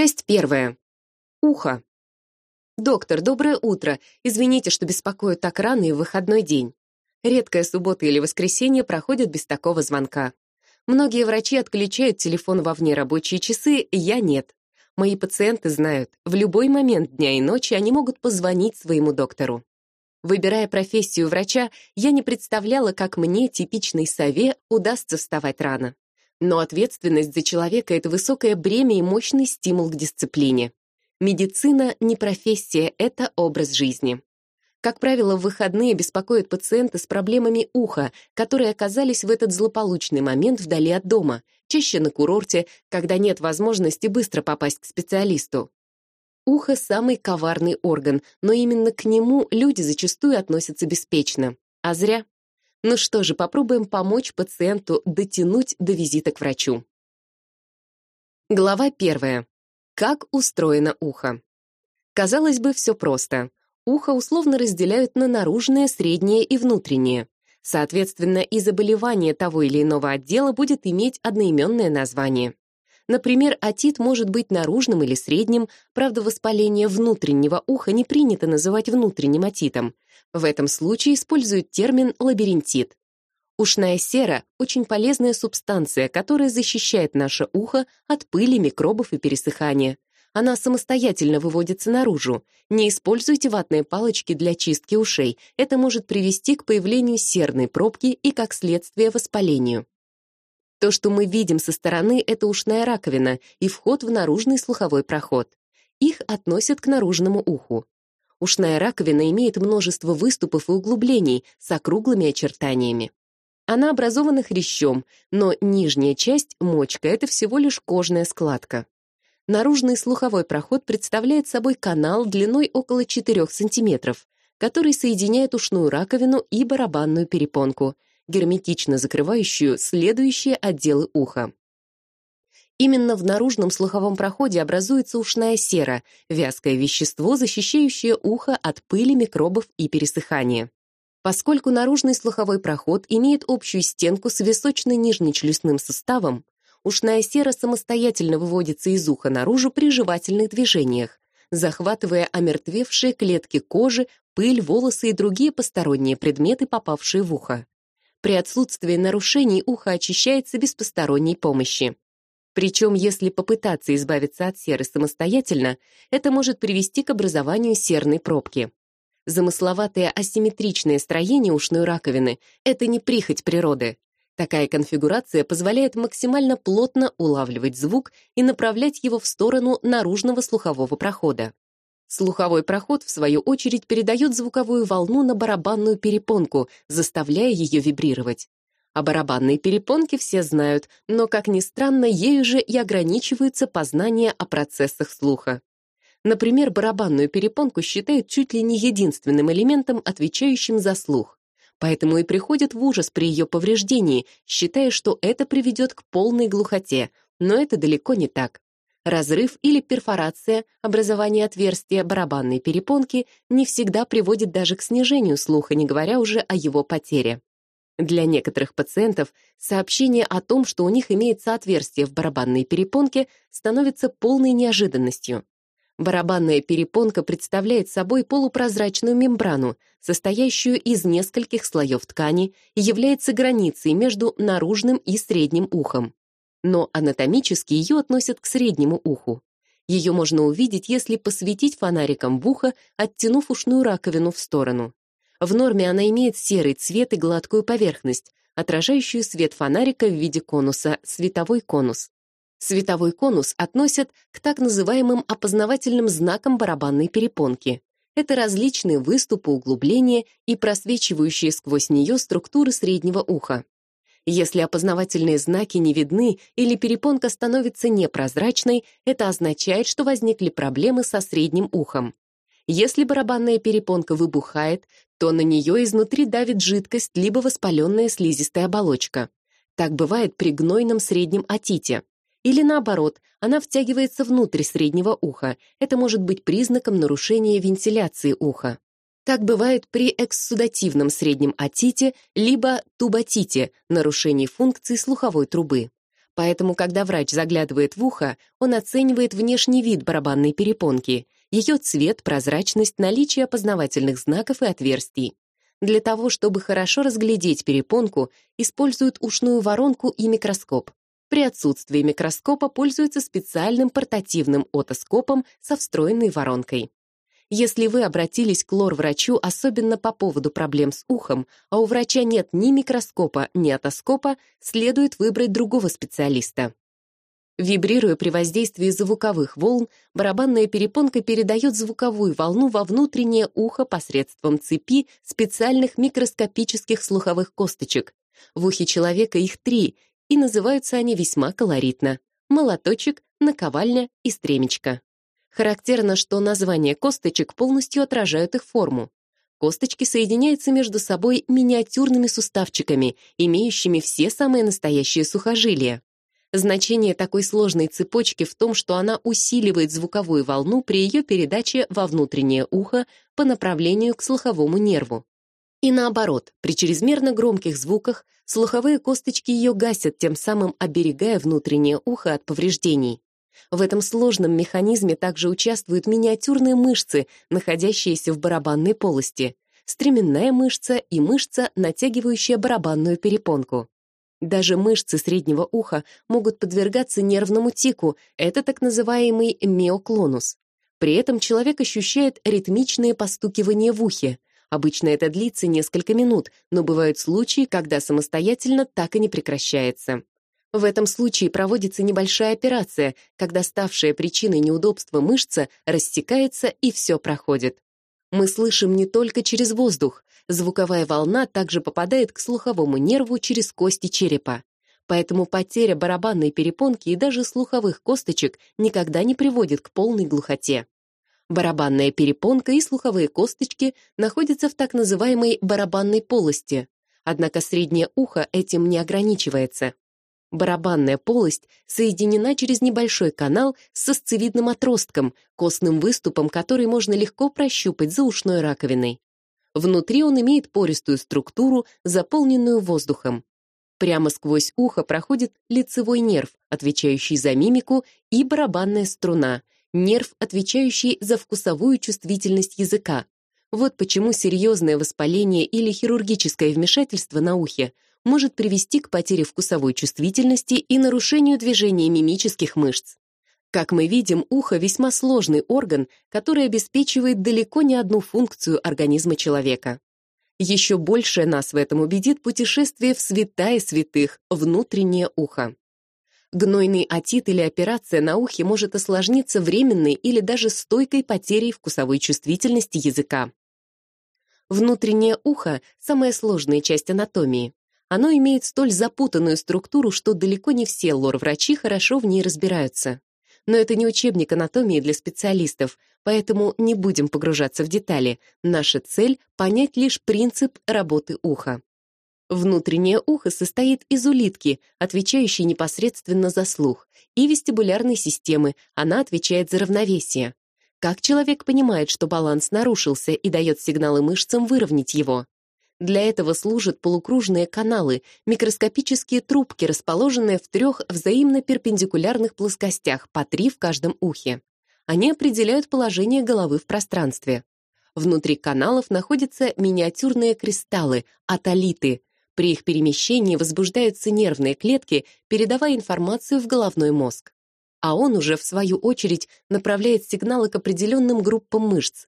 Часть первая. Ухо. Доктор, доброе утро. Извините, что беспокою так рано и в выходной день. Редкая суббота или воскресенье проходят без такого звонка. Многие врачи отключают телефон во внерабочие часы, я нет. Мои пациенты знают, в любой момент дня и ночи они могут позвонить своему доктору. Выбирая профессию врача, я не представляла, как мне, типичной сове, удастся вставать рано. Но ответственность за человека — это высокое бремя и мощный стимул к дисциплине. Медицина — не профессия, это образ жизни. Как правило, в выходные беспокоят пациенты с проблемами уха, которые оказались в этот злополучный момент вдали от дома, чаще на курорте, когда нет возможности быстро попасть к специалисту. Ухо — самый коварный орган, но именно к нему люди зачастую относятся беспечно. А зря. Ну что же, попробуем помочь пациенту дотянуть до визита к врачу. Глава первая. Как устроено ухо? Казалось бы, все просто. Ухо условно разделяют на наружное, среднее и внутреннее. Соответственно, и заболевание того или иного отдела будет иметь одноименное название. Например, отит может быть наружным или средним, правда, воспаление внутреннего уха не принято называть внутренним отитом. В этом случае используют термин лабиринтит. Ушная сера — очень полезная субстанция, которая защищает наше ухо от пыли, микробов и пересыхания. Она самостоятельно выводится наружу. Не используйте ватные палочки для чистки ушей. Это может привести к появлению серной пробки и, как следствие, воспалению. То, что мы видим со стороны, это ушная раковина и вход в наружный слуховой проход. Их относят к наружному уху. Ушная раковина имеет множество выступов и углублений с округлыми очертаниями. Она образована хрящом, но нижняя часть, мочка, это всего лишь кожная складка. Наружный слуховой проход представляет собой канал длиной около 4 см, который соединяет ушную раковину и барабанную перепонку — герметично закрывающую следующие отделы уха. Именно в наружном слуховом проходе образуется ушная сера, вязкое вещество, защищающее ухо от пыли, микробов и пересыхания. Поскольку наружный слуховой проход имеет общую стенку с височно-нижнечелюстным суставом, ушная сера самостоятельно выводится из уха наружу при жевательных движениях, захватывая омертвевшие клетки кожи, пыль, волосы и другие посторонние предметы, попавшие в ухо. При отсутствии нарушений ухо очищается без посторонней помощи. Причем, если попытаться избавиться от серы самостоятельно, это может привести к образованию серной пробки. Замысловатое асимметричное строение ушной раковины — это не прихоть природы. Такая конфигурация позволяет максимально плотно улавливать звук и направлять его в сторону наружного слухового прохода. Слуховой проход, в свою очередь, передает звуковую волну на барабанную перепонку, заставляя ее вибрировать. О барабанной перепонке все знают, но, как ни странно, ею же и ограничиваются познания о процессах слуха. Например, барабанную перепонку считают чуть ли не единственным элементом, отвечающим за слух. Поэтому и приходят в ужас при ее повреждении, считая, что это приведет к полной глухоте, но это далеко не так. Разрыв или перфорация, образование отверстия барабанной перепонки не всегда приводит даже к снижению слуха, не говоря уже о его потере. Для некоторых пациентов сообщение о том, что у них имеется отверстие в барабанной перепонке, становится полной неожиданностью. Барабанная перепонка представляет собой полупрозрачную мембрану, состоящую из нескольких слоев ткани и является границей между наружным и средним ухом но анатомически ее относят к среднему уху. Ее можно увидеть, если посветить фонариком в ухо, оттянув ушную раковину в сторону. В норме она имеет серый цвет и гладкую поверхность, отражающую свет фонарика в виде конуса, световой конус. Световой конус относят к так называемым опознавательным знакам барабанной перепонки. Это различные выступы, углубления и просвечивающие сквозь нее структуры среднего уха. Если опознавательные знаки не видны или перепонка становится непрозрачной, это означает, что возникли проблемы со средним ухом. Если барабанная перепонка выбухает, то на нее изнутри давит жидкость либо воспаленная слизистая оболочка. Так бывает при гнойном среднем отите. Или наоборот, она втягивается внутрь среднего уха. Это может быть признаком нарушения вентиляции уха. Так бывает при экссудативном среднем отите либо тубатите, нарушении функции слуховой трубы. Поэтому, когда врач заглядывает в ухо, он оценивает внешний вид барабанной перепонки, ее цвет, прозрачность, наличие опознавательных знаков и отверстий. Для того, чтобы хорошо разглядеть перепонку, используют ушную воронку и микроскоп. При отсутствии микроскопа пользуются специальным портативным отоскопом со встроенной воронкой. Если вы обратились к лор-врачу особенно по поводу проблем с ухом, а у врача нет ни микроскопа, ни отоскопа, следует выбрать другого специалиста. Вибрируя при воздействии звуковых волн, барабанная перепонка передает звуковую волну во внутреннее ухо посредством цепи специальных микроскопических слуховых косточек. В ухе человека их три, и называются они весьма колоритно — молоточек, наковальня и стремечко. Характерно, что названия косточек полностью отражают их форму. Косточки соединяются между собой миниатюрными суставчиками, имеющими все самые настоящие сухожилия. Значение такой сложной цепочки в том, что она усиливает звуковую волну при ее передаче во внутреннее ухо по направлению к слуховому нерву. И наоборот, при чрезмерно громких звуках слуховые косточки ее гасят, тем самым оберегая внутреннее ухо от повреждений. В этом сложном механизме также участвуют миниатюрные мышцы, находящиеся в барабанной полости, стременная мышца и мышца, натягивающая барабанную перепонку. Даже мышцы среднего уха могут подвергаться нервному тику, это так называемый миоклонус. При этом человек ощущает ритмичные постукивания в ухе. Обычно это длится несколько минут, но бывают случаи, когда самостоятельно так и не прекращается. В этом случае проводится небольшая операция, когда ставшая причиной неудобства мышца растекается и все проходит. Мы слышим не только через воздух, звуковая волна также попадает к слуховому нерву через кости черепа. Поэтому потеря барабанной перепонки и даже слуховых косточек никогда не приводит к полной глухоте. Барабанная перепонка и слуховые косточки находятся в так называемой барабанной полости, однако среднее ухо этим не ограничивается. Барабанная полость соединена через небольшой канал с сосцевидным отростком, костным выступом, который можно легко прощупать за ушной раковиной. Внутри он имеет пористую структуру, заполненную воздухом. Прямо сквозь ухо проходит лицевой нерв, отвечающий за мимику, и барабанная струна, нерв, отвечающий за вкусовую чувствительность языка. Вот почему серьезное воспаление или хирургическое вмешательство на ухе может привести к потере вкусовой чувствительности и нарушению движения мимических мышц. Как мы видим, ухо весьма сложный орган, который обеспечивает далеко не одну функцию организма человека. Еще больше нас в этом убедит путешествие в святая святых, внутреннее ухо. Гнойный отит или операция на ухе может осложниться временной или даже стойкой потерей вкусовой чувствительности языка. Внутреннее ухо — самая сложная часть анатомии. Оно имеет столь запутанную структуру, что далеко не все лор-врачи хорошо в ней разбираются. Но это не учебник анатомии для специалистов, поэтому не будем погружаться в детали. Наша цель — понять лишь принцип работы уха. Внутреннее ухо состоит из улитки, отвечающей непосредственно за слух, и вестибулярной системы, она отвечает за равновесие. Как человек понимает, что баланс нарушился и дает сигналы мышцам выровнять его? Для этого служат полукружные каналы, микроскопические трубки, расположенные в трех взаимно перпендикулярных плоскостях, по три в каждом ухе. Они определяют положение головы в пространстве. Внутри каналов находятся миниатюрные кристаллы, атолиты. При их перемещении возбуждаются нервные клетки, передавая информацию в головной мозг. А он уже, в свою очередь, направляет сигналы к определенным группам мышц,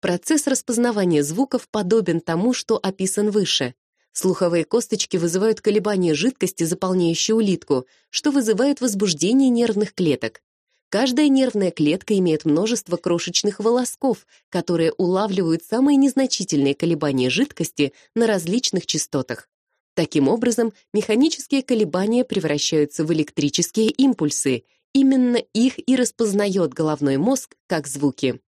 Процесс распознавания звуков подобен тому, что описан выше. Слуховые косточки вызывают колебания жидкости, заполняющей улитку, что вызывает возбуждение нервных клеток. Каждая нервная клетка имеет множество крошечных волосков, которые улавливают самые незначительные колебания жидкости на различных частотах. Таким образом, механические колебания превращаются в электрические импульсы. Именно их и распознает головной мозг как звуки.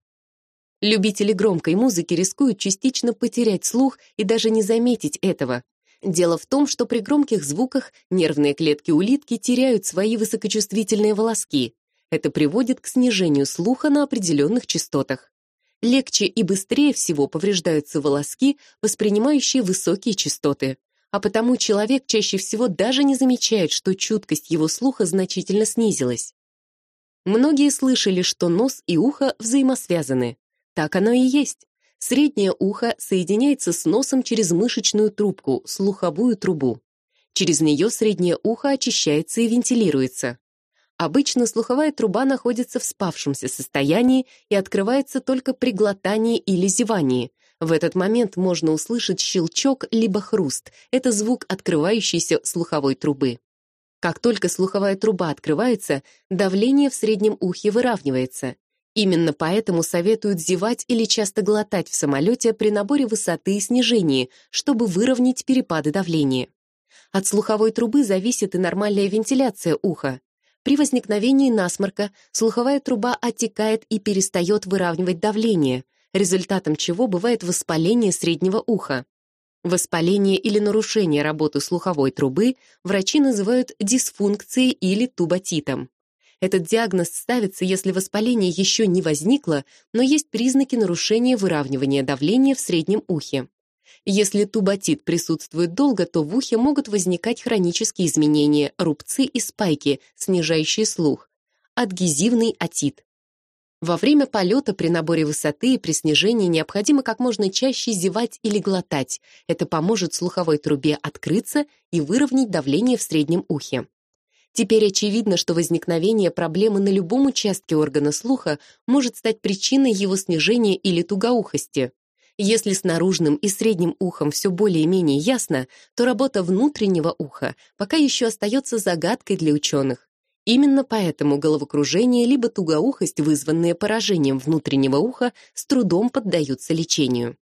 Любители громкой музыки рискуют частично потерять слух и даже не заметить этого. Дело в том, что при громких звуках нервные клетки улитки теряют свои высокочувствительные волоски. Это приводит к снижению слуха на определенных частотах. Легче и быстрее всего повреждаются волоски, воспринимающие высокие частоты. а потому человек чаще всего даже не замечает, что чуткость его слуха значительно снизилась. Многие слышали, что нос и ухо взаимосвязаны. Так оно и есть. Среднее ухо соединяется с носом через мышечную трубку, слуховую трубу. Через нее среднее ухо очищается и вентилируется. Обычно слуховая труба находится в спавшемся состоянии и открывается только при глотании или зевании. В этот момент можно услышать щелчок либо хруст. Это звук открывающейся слуховой трубы. Как только слуховая труба открывается, давление в среднем ухе выравнивается. Именно поэтому советуют зевать или часто глотать в самолете при наборе высоты и снижении, чтобы выровнять перепады давления. От слуховой трубы зависит и нормальная вентиляция уха. При возникновении насморка слуховая труба оттекает и перестает выравнивать давление, результатом чего бывает воспаление среднего уха. Воспаление или нарушение работы слуховой трубы врачи называют дисфункцией или тубатитом. Этот диагноз ставится, если воспаление еще не возникло, но есть признаки нарушения выравнивания давления в среднем ухе. Если тубатит присутствует долго, то в ухе могут возникать хронические изменения, рубцы и спайки, снижающие слух. Адгезивный отит. Во время полета при наборе высоты и при снижении необходимо как можно чаще зевать или глотать. Это поможет слуховой трубе открыться и выровнять давление в среднем ухе. Теперь очевидно, что возникновение проблемы на любом участке органа слуха может стать причиной его снижения или тугоухости. Если с наружным и средним ухом все более-менее ясно, то работа внутреннего уха пока еще остается загадкой для ученых. Именно поэтому головокружение либо тугоухость, вызванные поражением внутреннего уха, с трудом поддаются лечению.